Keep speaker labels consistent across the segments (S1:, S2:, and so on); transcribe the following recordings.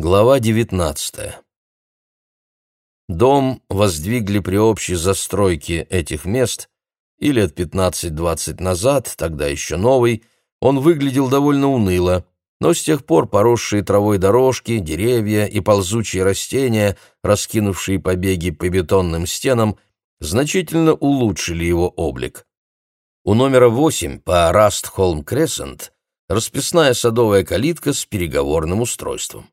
S1: Глава 19. Дом воздвигли при общей застройке этих мест, и лет 15-20 назад, тогда еще новый, он выглядел довольно уныло, но с тех пор поросшие травой дорожки, деревья и ползучие растения, раскинувшие побеги по бетонным стенам, значительно улучшили его облик. У номера 8 по Растхолм-Крессент расписная садовая калитка с переговорным устройством.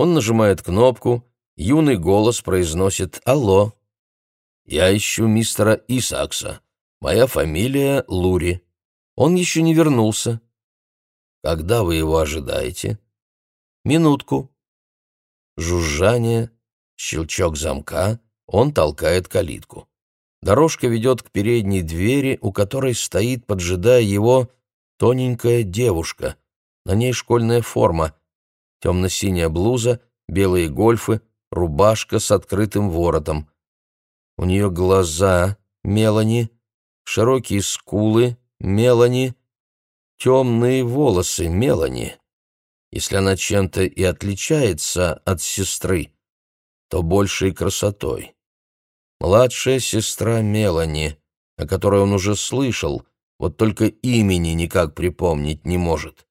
S1: Он нажимает кнопку, юный голос произносит «Алло». «Я ищу мистера Исакса. Моя фамилия Лури. Он еще не вернулся». «Когда вы его ожидаете?» «Минутку». Жужжание, щелчок замка, он толкает калитку. Дорожка ведет к передней двери, у которой стоит, поджидая его, тоненькая девушка. На ней школьная форма, темно-синяя блуза, белые гольфы, рубашка с открытым воротом. У нее глаза Мелани, широкие скулы Мелани, темные волосы Мелани. Если она чем-то и отличается от сестры, то большей красотой. Младшая сестра Мелани, о которой он уже слышал, вот только имени никак припомнить не может.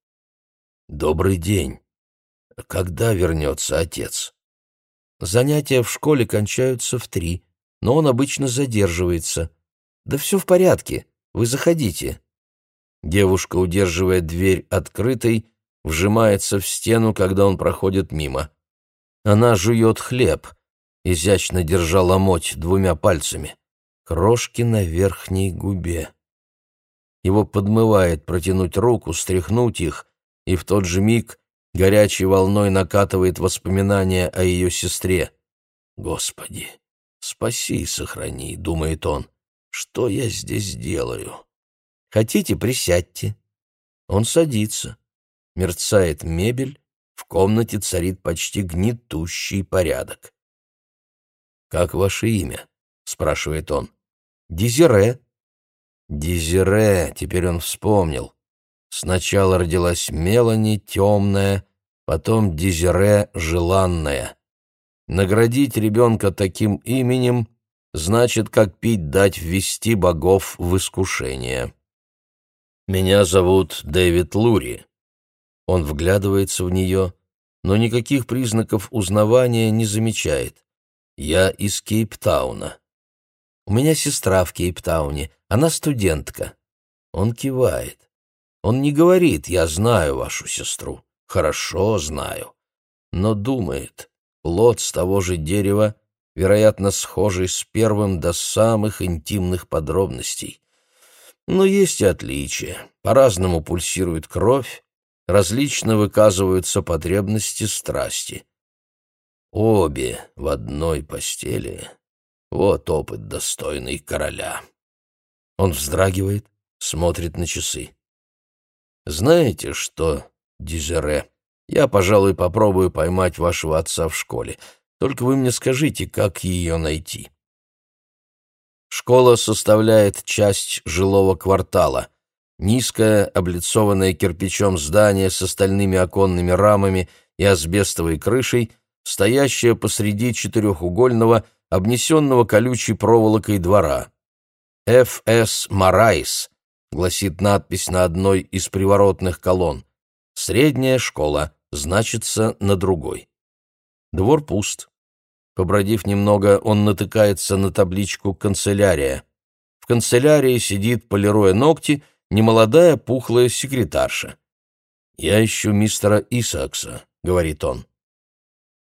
S1: «Добрый день», когда вернется отец? Занятия в школе кончаются в три, но он обычно задерживается. Да все в порядке, вы заходите. Девушка, удерживая дверь открытой, вжимается в стену, когда он проходит мимо. Она жует хлеб, изящно держа ломоть двумя пальцами. Крошки на верхней губе. Его подмывает протянуть руку, стряхнуть их, и в тот же миг горячей волной накатывает воспоминания о ее сестре. «Господи, спаси и сохрани», — думает он, — «что я здесь делаю?» «Хотите, присядьте». Он садится. Мерцает мебель, в комнате царит почти гнетущий порядок. «Как ваше имя?» — спрашивает он. «Дезире». «Дезире», — теперь он вспомнил. Сначала родилась Мелани, темная, потом Дезире, желанная. Наградить ребенка таким именем значит, как пить дать ввести богов в искушение. «Меня зовут Дэвид Лури». Он вглядывается в нее, но никаких признаков узнавания не замечает. «Я из Кейптауна». «У меня сестра в Кейптауне, она студентка». Он кивает. Он не говорит «я знаю вашу сестру», хорошо знаю, но думает, плод с того же дерева, вероятно, схожий с первым до самых интимных подробностей. Но есть и отличия. По-разному пульсирует кровь, различно выказываются потребности страсти. Обе в одной постели — вот опыт достойный короля. Он вздрагивает, смотрит на часы. «Знаете что, Дизере, я, пожалуй, попробую поймать вашего отца в школе. Только вы мне скажите, как ее найти». Школа составляет часть жилого квартала. Низкое, облицованное кирпичом здание со стальными оконными рамами и асбестовой крышей, стоящее посреди четырехугольного, обнесенного колючей проволокой двора. Ф.С. Марайс, — гласит надпись на одной из приворотных колонн. «Средняя школа» значится на другой. Двор пуст. Побродив немного, он натыкается на табличку «Канцелярия». В канцелярии сидит, полируя ногти, немолодая пухлая секретарша. «Я ищу мистера Исакса», — говорит он.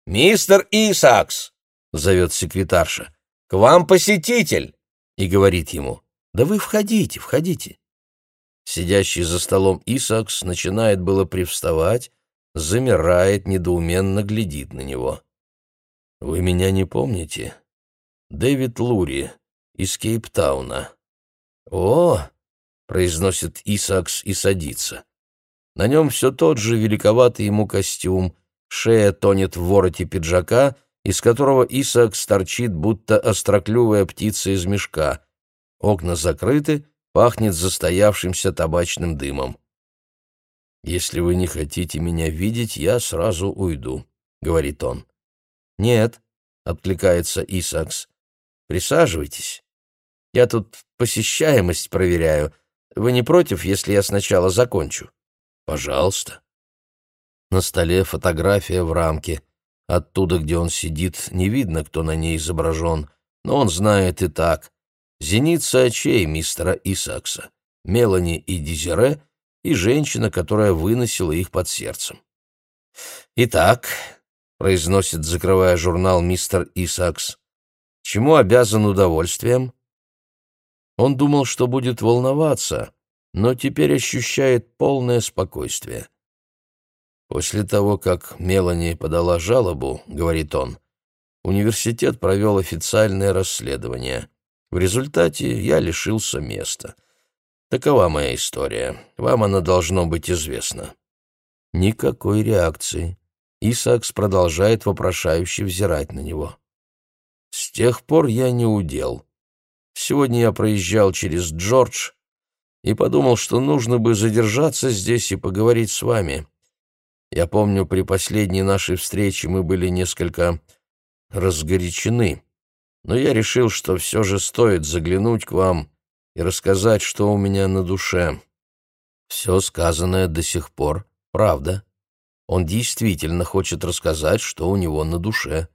S2: «Мистер Исакс!» — зовет секретарша. «К вам посетитель!»
S1: И говорит ему. «Да вы входите, входите». Сидящий за столом Исакс начинает было привставать, замирает, недоуменно глядит на него. «Вы меня не помните? Дэвид Лури из Кейптауна». «О!» — произносит Исакс и садится. На нем все тот же великоватый ему костюм, шея тонет в вороте пиджака, из которого Исакс торчит, будто остроклювая птица из мешка. Окна закрыты, пахнет застоявшимся табачным дымом. Если вы не хотите меня видеть, я сразу уйду. говорит он. «Нет», — откликается Исакс. «Присаживайтесь. Я тут посещаемость проверяю. Вы не против, если я сначала закончу?» «Пожалуйста». На столе фотография в рамке. Оттуда, где он сидит, не видно, кто на ней изображен, но он знает и так. Зеница очей мистера Исакса, Мелани и Дезире и женщина, которая выносила их под сердцем. «Итак», — произносит, закрывая журнал мистер Исакс, — «чему обязан удовольствием?» Он думал, что будет волноваться, но теперь ощущает полное спокойствие. После того, как Мелани подала жалобу, говорит он, университет провел официальное расследование. В результате я лишился места. Такова моя история. Вам она должно быть известна. Никакой реакции. Исакс продолжает вопрошающе взирать на него. С тех пор я не удел. Сегодня я проезжал через Джордж и подумал, что нужно бы задержаться здесь и поговорить с вами. Я помню, при последней нашей встрече мы были несколько разгорячены, но я решил, что все же стоит заглянуть к вам и рассказать, что у меня на душе. Все сказанное до сих пор — правда. Он действительно хочет рассказать, что у него на душе.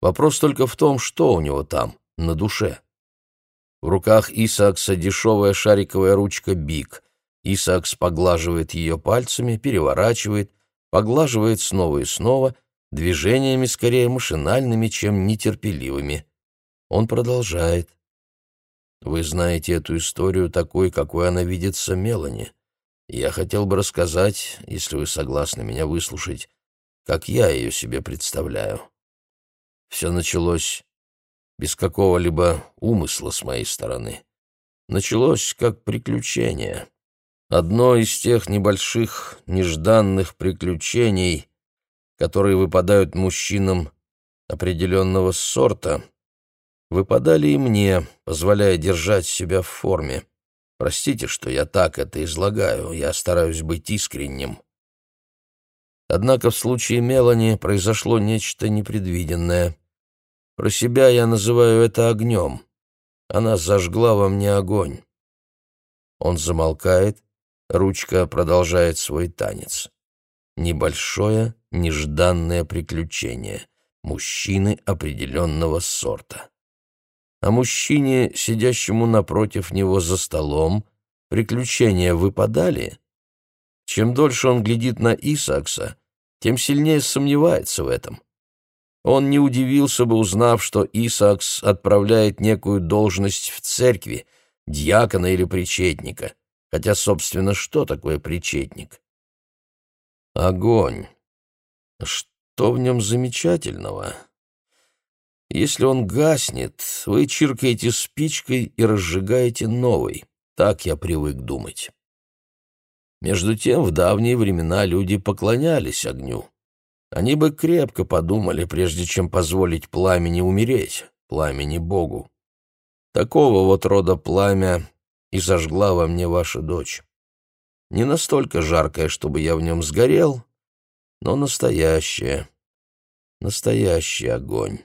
S1: Вопрос только в том, что у него там, на душе. В руках Исаакса дешевая шариковая ручка «Биг». Исаакс поглаживает ее пальцами, переворачивает, поглаживает снова и снова, движениями скорее машинальными, чем нетерпеливыми. Он продолжает. «Вы знаете эту историю такой, какой она видится Мелани. Я хотел бы рассказать, если вы согласны меня выслушать, как я ее себе представляю. Все началось без какого-либо умысла с моей стороны. Началось как приключение. Одно из тех небольших, нежданных приключений, которые выпадают мужчинам определенного сорта, выпадали и мне, позволяя держать себя в форме. Простите, что я так это излагаю, я стараюсь быть искренним. Однако в случае Мелани произошло нечто непредвиденное. Про себя я называю это огнем. Она зажгла во мне огонь. Он замолкает, Ручка продолжает свой танец. Небольшое, нежданное приключение. Мужчины определенного сорта. А мужчине, сидящему напротив него за столом, приключения выпадали? Чем дольше он глядит на Исакса, тем сильнее сомневается в этом. Он не удивился бы, узнав, что Исакс отправляет некую должность в церкви, дьякона или причетника — Хотя, собственно, что такое причетник? Огонь. Что в нем замечательного? Если он гаснет, вы чиркаете спичкой и разжигаете новый. Так я привык думать. Между тем, в давние времена люди поклонялись огню. Они бы крепко подумали, прежде чем позволить пламени умереть, пламени Богу. Такого вот рода пламя и зажгла во мне ваша дочь. Не настолько жаркое, чтобы я в нем сгорел, но настоящее, настоящий огонь.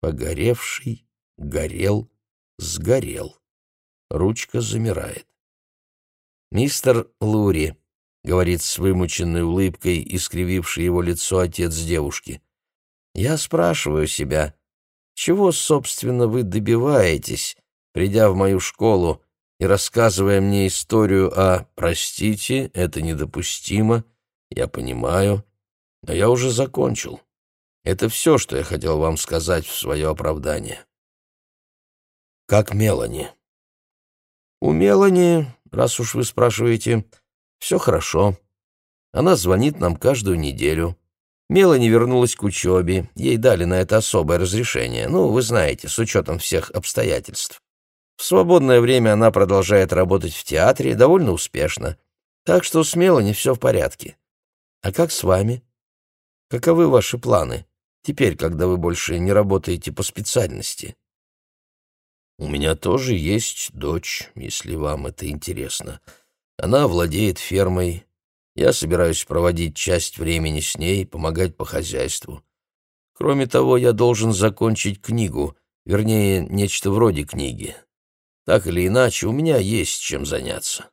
S1: Погоревший, горел, сгорел. Ручка замирает. «Мистер Лури», — говорит с вымученной улыбкой, искрививший его лицо отец девушки, — «я спрашиваю себя, чего, собственно, вы добиваетесь, придя в мою школу и рассказывая мне историю о «простите, это недопустимо», я понимаю, но я уже закончил. Это все, что я хотел вам сказать в свое оправдание. Как Мелани? У Мелани, раз уж вы спрашиваете, все хорошо. Она звонит нам каждую неделю. Мелани вернулась к учебе, ей дали на это особое разрешение, ну, вы знаете, с учетом всех обстоятельств. В свободное время она продолжает работать в театре довольно успешно. Так что смело не все в порядке. А как с вами? Каковы ваши планы, теперь, когда вы больше не работаете по специальности? У меня тоже есть дочь, если вам это интересно. Она владеет фермой. Я собираюсь проводить часть времени с ней, помогать по хозяйству. Кроме того, я должен закончить книгу, вернее, нечто вроде книги. Так или иначе, у меня есть чем заняться.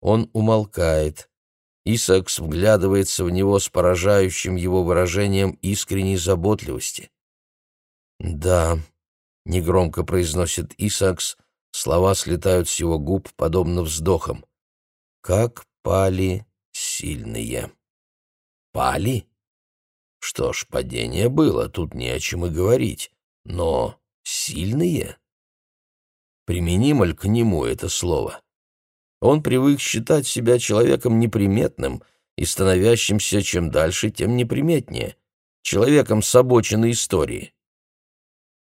S1: Он умолкает. Исакс вглядывается в него с поражающим его выражением искренней заботливости. «Да», — негромко произносит Исакс, слова слетают с его губ, подобно вздохам. «Как пали сильные». «Пали?» Что ж, падение было, тут не о чем и говорить. Но сильные? Применимо ли к нему это слово? Он привык считать себя человеком неприметным и становящимся чем дальше, тем неприметнее, человеком с обочины истории.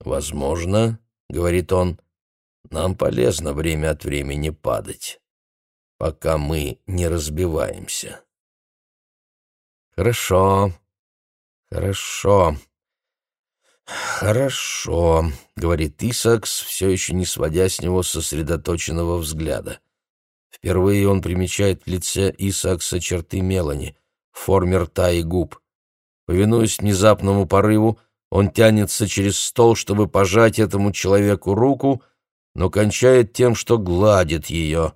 S1: «Возможно, — говорит он, — нам полезно время от времени падать, пока мы не разбиваемся». «Хорошо, хорошо, хорошо», — говорит Исакс, все еще не сводя с него сосредоточенного взгляда. Впервые он примечает в лице Исаакса черты Мелани, форме рта и губ. Повинуясь внезапному порыву, он тянется через стол, чтобы пожать этому человеку руку, но кончает тем, что гладит ее.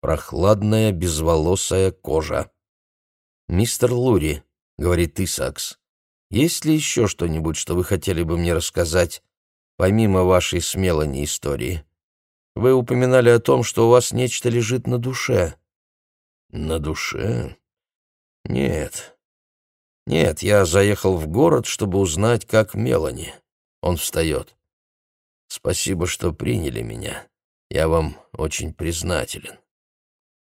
S1: Прохладная, безволосая кожа. «Мистер Лури», — говорит Исаакс, — «есть ли еще что-нибудь, что вы хотели бы мне рассказать, помимо вашей с Мелани истории?» Вы упоминали о том, что у вас нечто лежит на душе. На душе? Нет. Нет, я заехал в город, чтобы узнать, как Мелани. Он встает. Спасибо, что приняли меня. Я вам очень признателен.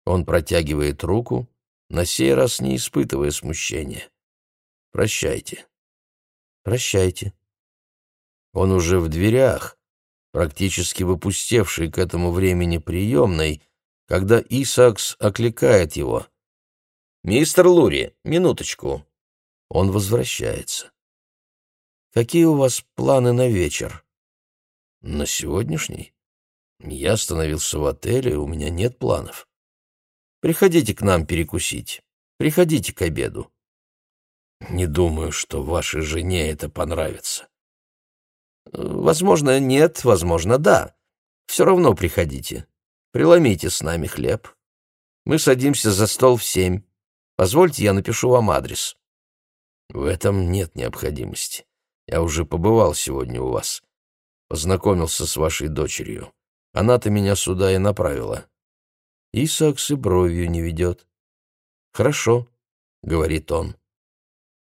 S1: Он протягивает руку, на сей раз не испытывая смущения. Прощайте. Прощайте. Он уже в дверях, практически выпустевший к этому времени приемной, когда Исакс окликает его. «Мистер Лури, минуточку». Он возвращается. «Какие у вас планы на вечер?» «На сегодняшний? Я остановился в отеле, у меня нет планов. Приходите к нам перекусить. Приходите к обеду». «Не думаю, что вашей жене это понравится». Возможно, нет, возможно, да. Все равно приходите. Приломите с нами хлеб. Мы садимся за стол в семь. Позвольте, я напишу вам адрес. В этом нет необходимости. Я уже побывал сегодня у вас. Познакомился с вашей дочерью. Она-то меня сюда и направила. Исакс и бровью не ведет. «Хорошо», — говорит он.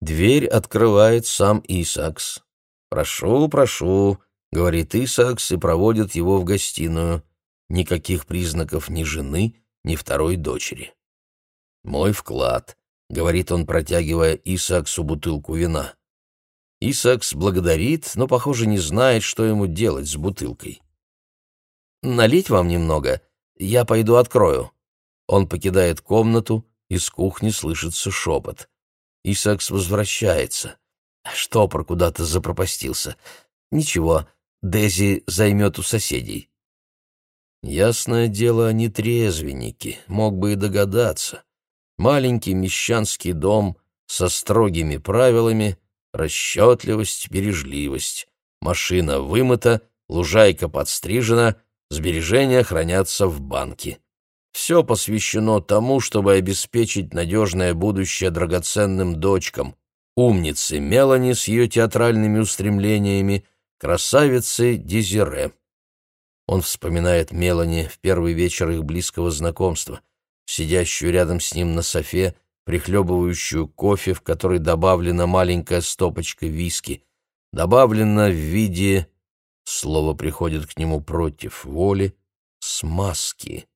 S1: Дверь открывает сам Исакс. «Прошу, прошу», — говорит Исаакс и проводит его в гостиную. Никаких признаков ни жены, ни второй дочери. «Мой вклад», — говорит он, протягивая Исааксу бутылку вина. Исаакс благодарит, но, похоже, не знает, что ему делать с бутылкой. «Налить вам немного? Я пойду открою». Он покидает комнату, из кухни слышится шепот. Исаакс возвращается. Штопор куда-то запропастился. Ничего, Дези займет у соседей. Ясное дело, они трезвенники, мог бы и догадаться. Маленький мещанский дом со строгими правилами, расчетливость, бережливость. Машина вымыта, лужайка подстрижена, сбережения хранятся в банке. Все посвящено тому, чтобы обеспечить надежное будущее драгоценным дочкам умницы Мелани с ее театральными устремлениями, красавицы Дезире. Он вспоминает Мелани в первый вечер их близкого знакомства, сидящую рядом с ним на софе, прихлебывающую кофе, в который добавлена маленькая стопочка виски, добавлена в виде, слово приходит к нему против воли, смазки.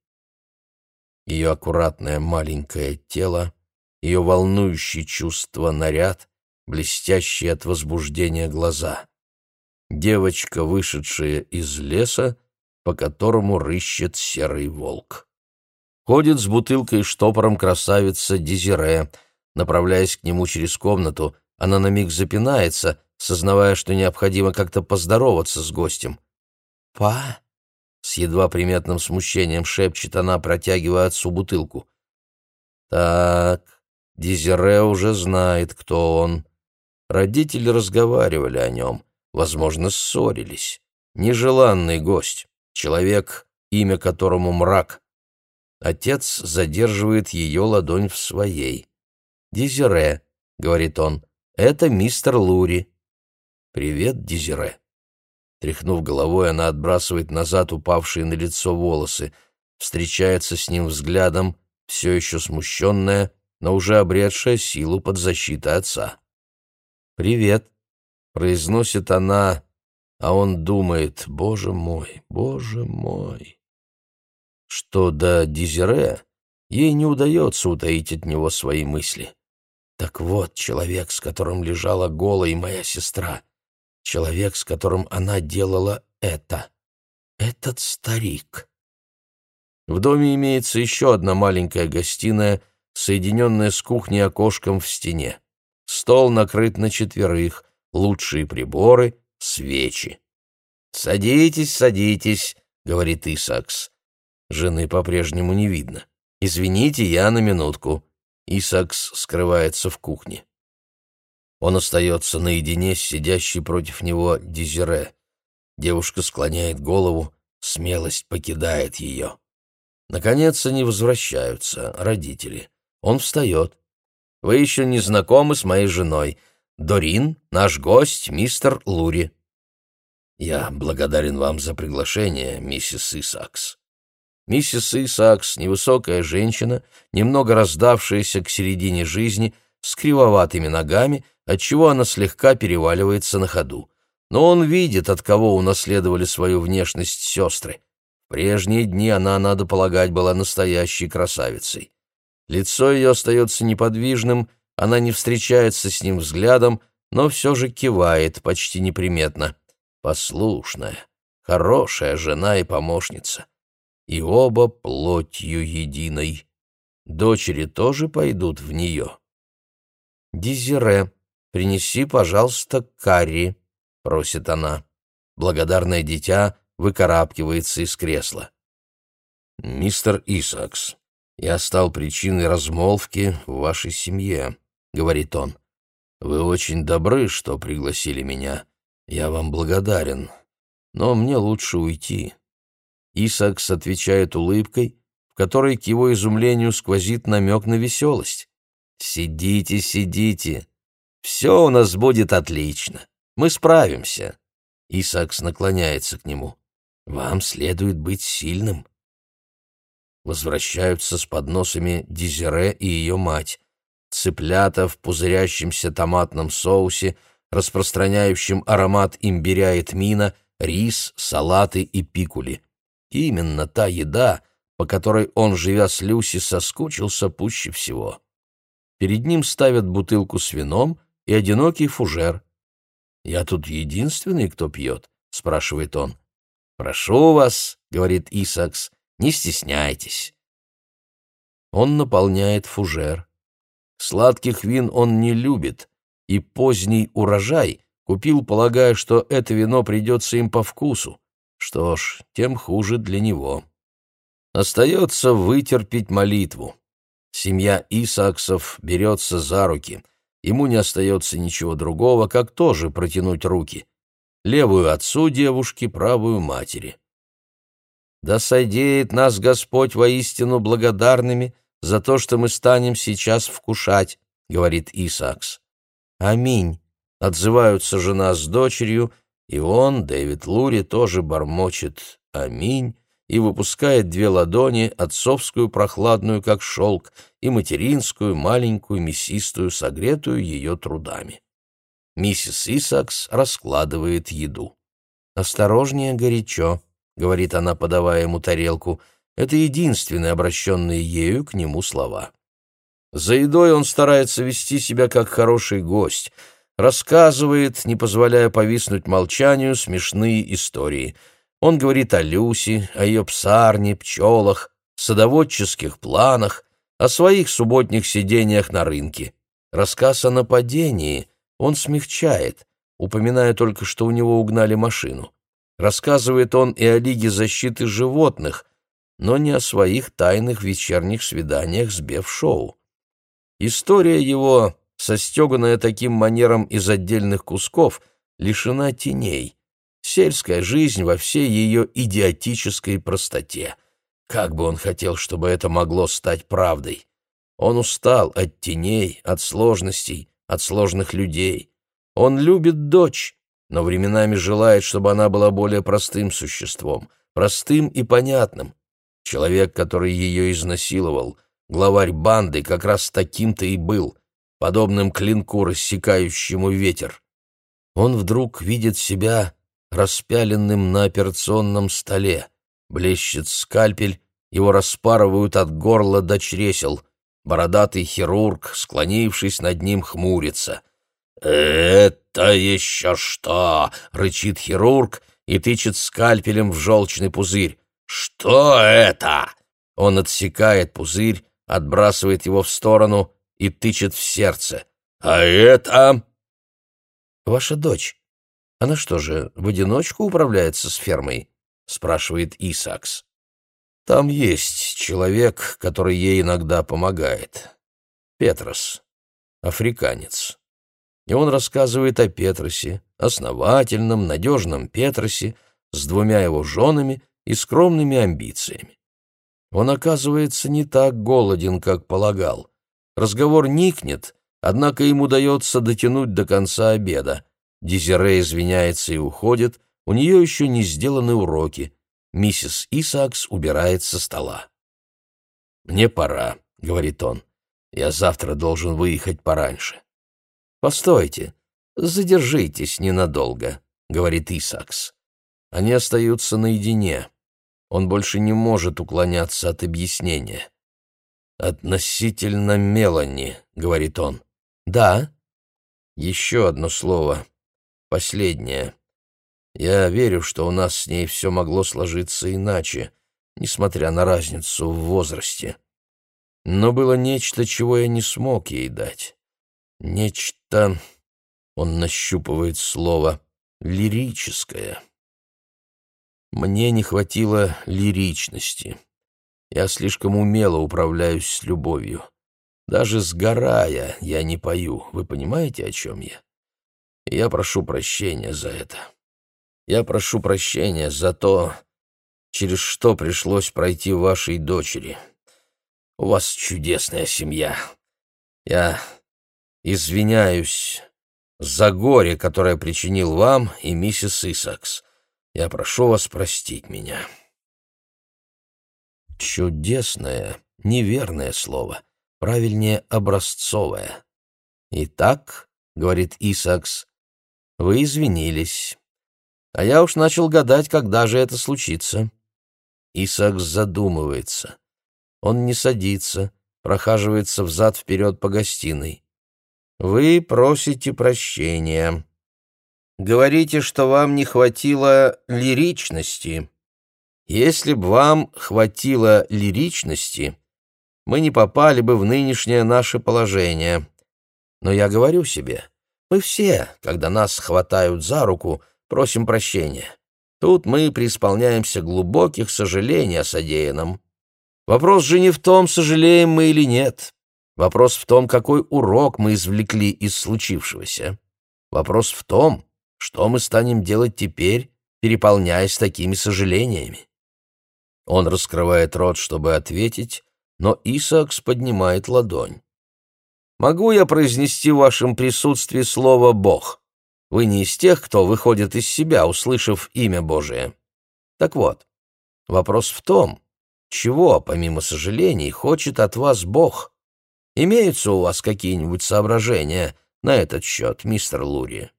S1: Ее аккуратное маленькое тело, ее волнующий чувство наряд, блестящие от возбуждения глаза. Девочка, вышедшая из леса, по которому рыщет серый волк. Ходит с бутылкой и штопором красавица Дезире. Направляясь к нему через комнату, она на миг запинается, сознавая, что необходимо как-то поздороваться с гостем. «Па?» — с едва приметным смущением шепчет она, протягивая отцу бутылку. Так, Дезире уже знает, кто он. Родители разговаривали о нем, возможно, ссорились. Нежеланный гость, человек, имя которому мрак. Отец задерживает ее ладонь в своей. «Дезире», — говорит он, — «это мистер Лури». «Привет, Дезире». Тряхнув головой, она отбрасывает назад упавшие на лицо волосы, встречается с ним взглядом, все еще смущенная, но уже обретшая силу под защитой отца. «Привет», — произносит она, а он думает, «Боже мой, боже мой». Что до Дизере, ей не удается утаить от него свои мысли. Так вот, человек, с которым лежала голой моя сестра, человек, с которым она делала это, этот старик. В доме имеется еще одна маленькая гостиная, соединенная с кухней окошком в стене. Стол накрыт на четверых, лучшие приборы, свечи. «Садитесь, садитесь», — говорит Исакс. Жены по-прежнему не видно. «Извините, я на минутку». Исакс скрывается в кухне. Он остается наедине с сидящей против него Дезире. Девушка склоняет голову, смелость покидает ее. Наконец они возвращаются, родители. Он встает. «Вы еще не знакомы с моей женой. Дорин, наш гость, мистер Лури». «Я благодарен вам за приглашение, миссис Исакс». Миссис Исакс, невысокая женщина, немного раздавшаяся к середине жизни, с кривоватыми ногами, отчего она слегка переваливается на ходу. Но он видит, от кого унаследовали свою внешность сестры. В прежние дни она, надо полагать, была настоящей красавицей. Лицо ее остается неподвижным, она не встречается с ним взглядом, но все же кивает почти неприметно. Послушная, хорошая жена и помощница и оба плотью единой. Дочери тоже пойдут в нее. «Дезире, принеси, пожалуйста, карри», — просит она. Благодарное дитя выкарабкивается из кресла. «Мистер Исакс, я стал причиной размолвки в вашей семье», — говорит он. «Вы очень добры, что пригласили меня. Я вам благодарен. Но мне лучше уйти. Исакс отвечает улыбкой, в которой к его изумлению сквозит намек на веселость. «Сидите, сидите. Все у нас будет отлично. Мы справимся». Исакс наклоняется к нему. «Вам следует быть сильным». Возвращаются с подносами Дизере и ее мать. Цыплята в пузырящемся томатном соусе, распространяющем аромат имбиря и тмина, рис, салаты и пикули. Именно та еда, по которой он, живя с Люси, соскучился пуще всего. Перед ним ставят бутылку с вином и одинокий фужер. «Я тут единственный, кто пьет?» — спрашивает он. «Прошу вас», — говорит Исакс, — «не стесняйтесь». Он наполняет фужер. Сладких вин он не любит, и поздний урожай купил, полагая, что это вино придется им по вкусу. Что ж, тем хуже для него. Остается вытерпеть молитву. Семья Исаксов берется за руки. Ему не остается ничего другого, как тоже протянуть руки. Левую отцу девушки, правую матери. «Да сойдеет нас Господь воистину благодарными за то, что мы станем сейчас вкушать», — говорит Исакс. «Аминь», — отзываются жена с дочерью, и он, Дэвид Лури, тоже бормочет «Аминь» и выпускает две ладони, отцовскую прохладную, как шелк, и материнскую, маленькую, мясистую, согретую ее трудами. Миссис Исакс раскладывает еду. «Осторожнее, горячо», — говорит она, подавая ему тарелку. Это единственные обращенные ею к нему слова. За едой он старается вести себя как хороший гость — рассказывает, не позволяя повиснуть молчанию, смешные истории. Он говорит о Люси, о ее псарне, пчелах, садоводческих планах, о своих субботних сидениях на рынке. Рассказ о нападении он смягчает, упоминая только, что у него угнали машину. Рассказывает он и о Лиге защиты животных, но не о своих тайных вечерних свиданиях с Бев-шоу. История его, состеганная таким манером из отдельных кусков, лишена теней. Сельская жизнь во всей ее идиотической простоте. Как бы он хотел, чтобы это могло стать правдой. Он устал от теней, от сложностей, от сложных людей. Он любит дочь, но временами желает, чтобы она была более простым существом, простым и понятным. Человек, который ее изнасиловал, главарь банды, как раз таким-то и был, подобным клинку, рассекающему ветер. Он вдруг видит себя распяленным на операционном столе. Блещет скальпель, его распарывают от горла до чресел. Бородатый хирург, склонившись над ним, хмурится. «Это еще что?» — рычит хирург и тычет скальпелем в желчный пузырь. «Что это?» Он отсекает пузырь, отбрасывает его в сторону и тычет в сердце. «А это...» «Ваша дочь. Она что же, в одиночку управляется с фермой?» — спрашивает Исакс. «Там есть человек, который ей иногда помогает. Петрос, африканец. И он рассказывает о Петросе, основательном, надежном Петросе, с двумя его женами и скромными амбициями. Он, оказывается, не так голоден, как полагал. Разговор никнет, однако ему удается дотянуть до конца обеда. Дезире извиняется и уходит, у нее еще не сделаны уроки. Миссис Исаакс убирает со стола. «Мне пора», — говорит он. «Я завтра должен выехать пораньше». «Постойте, задержитесь ненадолго», — говорит Исаакс. Они остаются наедине. Он больше не может уклоняться от объяснения. «Относительно Мелани», — говорит он. «Да». «Еще одно слово. Последнее. Я верю, что у нас с ней все могло сложиться иначе, несмотря на разницу в возрасте. Но было нечто, чего я не смог ей дать. Нечто, он нащупывает слово, лирическое. Мне не хватило лиричности. Я слишком умело управляюсь с любовью. Даже сгорая, я не пою. Вы понимаете, о чем я? я прошу прощения за это. Я прошу прощения за то, через что пришлось пройти вашей дочери. У вас чудесная семья. Я извиняюсь за горе, которое причинил вам и миссис Исакс. Я прошу вас простить меня. Чудесное, неверное слово, правильнее образцовое. Итак, говорит Исакс, вы извинились. А я уж начал гадать, когда же это случится. Исаакс задумывается. Он не садится, прохаживается взад-вперед по гостиной. Вы просите прощения. Говорите, что вам не хватило лиричности. Если б вам хватило лиричности, мы не попали бы в нынешнее наше положение. Но я говорю себе, мы все, когда нас хватают за руку, просим прощения. Тут мы преисполняемся глубоких сожалений о содеянном. Вопрос же не в том, сожалеем мы или нет. Вопрос в том, какой урок мы извлекли из случившегося. Вопрос в том, что мы станем делать теперь, переполняясь такими сожалениями. Он раскрывает рот, чтобы ответить, но Исаакс поднимает ладонь. «Могу я произнести в вашем присутствии слово «Бог»? Вы не из тех, кто выходит из себя, услышав имя Божие. Так вот, вопрос в том, чего, помимо сожалений, хочет от вас Бог? Имеются у вас какие-нибудь соображения на этот счет, мистер Лури?»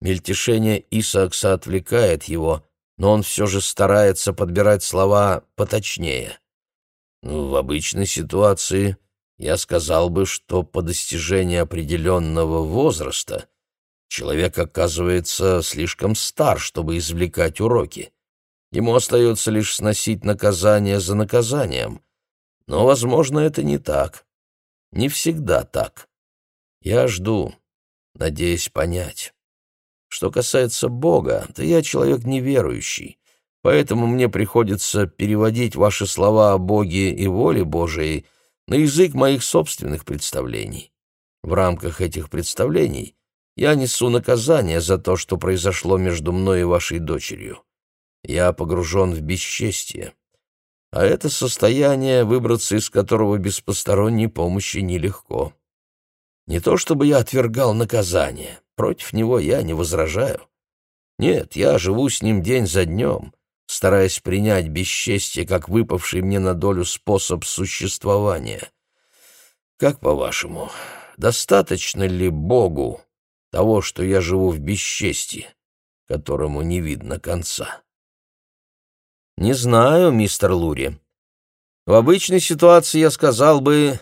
S1: Мельтешение Исаакса отвлекает его, но он все же старается подбирать слова поточнее. Ну, в обычной ситуации я сказал бы, что по достижении определенного возраста человек оказывается слишком стар, чтобы извлекать уроки. Ему остается лишь сносить наказание за наказанием. Но, возможно, это не так. Не всегда так. Я жду, надеясь понять. Что касается Бога, то я человек неверующий, поэтому мне приходится переводить ваши слова о Боге и воле Божией на язык моих собственных представлений. В рамках этих представлений я несу наказание за то, что произошло между мной и вашей дочерью. Я погружен в бесчестие. А это состояние, выбраться из которого без посторонней помощи нелегко. Не то чтобы я отвергал наказание, против него я не возражаю. Нет, я живу с ним день за днем, стараясь принять бесчестие как выпавший мне на долю способ существования. Как по-вашему, достаточно ли Богу того, что я живу в бесчестии, которому не видно конца?
S2: Не знаю, мистер Лури. В обычной ситуации я сказал бы,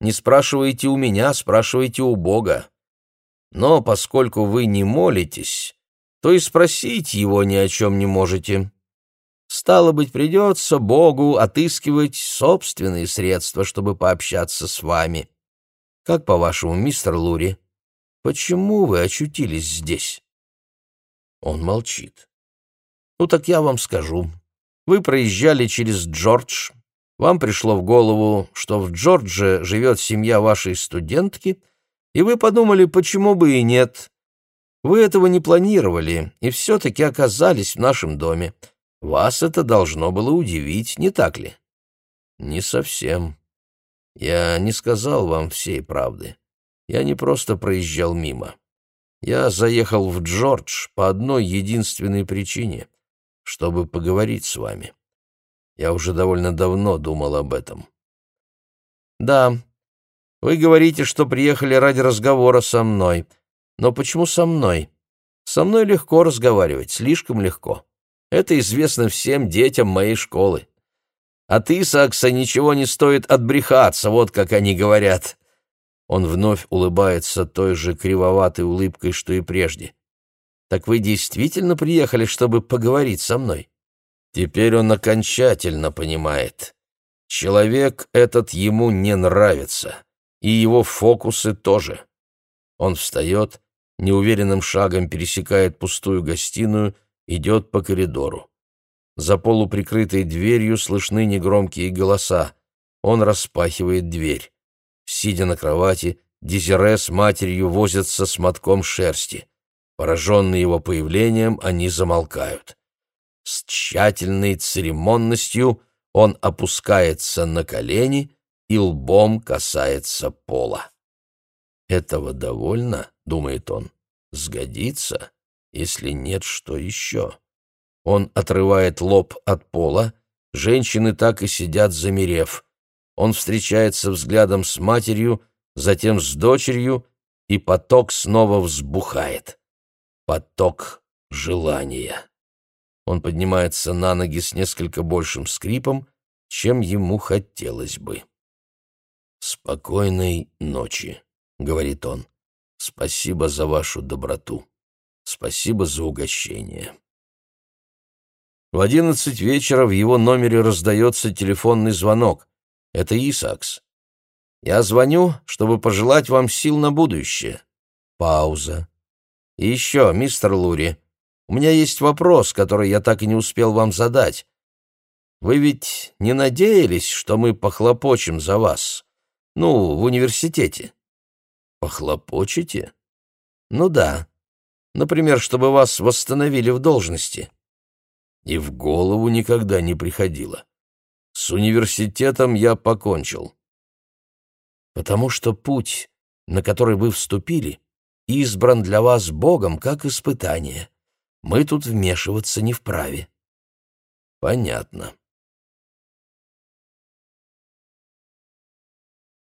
S2: не спрашивайте у меня, спрашивайте у Бога. Но поскольку вы не молитесь, то и спросить его ни о чем не можете. Стало быть, придется Богу отыскивать собственные средства, чтобы пообщаться с вами. Как по-вашему, мистер Лури, почему вы очутились здесь?
S1: Он молчит.
S2: Ну так я вам скажу. Вы проезжали через Джордж, вам пришло в голову, что в Джордже живет семья вашей студентки, и вы подумали, почему бы и нет. Вы этого не планировали, и все-таки оказались в нашем доме. Вас это должно было удивить, не так ли?
S1: Не совсем. Я не сказал вам всей правды. Я не просто проезжал мимо. Я заехал в Джордж по одной единственной причине, чтобы поговорить с вами. Я уже довольно давно думал об этом.
S2: Да, вы говорите, что приехали ради разговора со мной. Но почему со мной? Со мной легко разговаривать, слишком легко. Это известно всем детям моей школы. От Исаакса ничего не стоит отбрехаться, вот как они говорят. Он вновь улыбается той же кривоватой улыбкой, что и прежде. Так вы действительно приехали, чтобы поговорить со мной?
S1: Теперь он окончательно понимает. Человек этот ему не нравится, и его фокусы тоже. Он встает, неуверенным шагом пересекает пустую гостиную идет по коридору. За полуприкрытой дверью слышны негромкие голоса. Он распахивает дверь. Сидя на кровати, Дезире с матерью возятся с мотком шерсти. Пораженные его появлением, они замолкают. С тщательной церемонностью он опускается на колени и лбом касается пола. «Этого довольно?» — думает он. «Сгодится?» если нет, что еще? Он отрывает лоб от пола, женщины так и сидят, замерев. Он встречается взглядом с матерью, затем с дочерью, и поток снова взбухает. Поток желания. Он поднимается на ноги с несколько большим скрипом, чем ему хотелось бы. «Спокойной ночи», — говорит он. «Спасибо за вашу доброту». Спасибо за угощение. В одиннадцать вечера в его номере раздается телефонный звонок. Это Исакс. «Я звоню, чтобы пожелать вам сил на будущее». Пауза. «И еще, мистер Лури, у меня есть вопрос, который я так и не успел вам задать. Вы ведь не надеялись, что мы похлопочем за вас? Ну, в университете». «Похлопочете?»
S2: «Ну да. Например, чтобы вас восстановили в должности.
S1: И в голову никогда не приходило. С университетом я покончил.
S2: Потому что путь, на который вы вступили, избран для вас Богом как испытание. Мы тут вмешиваться не вправе.
S1: Понятно.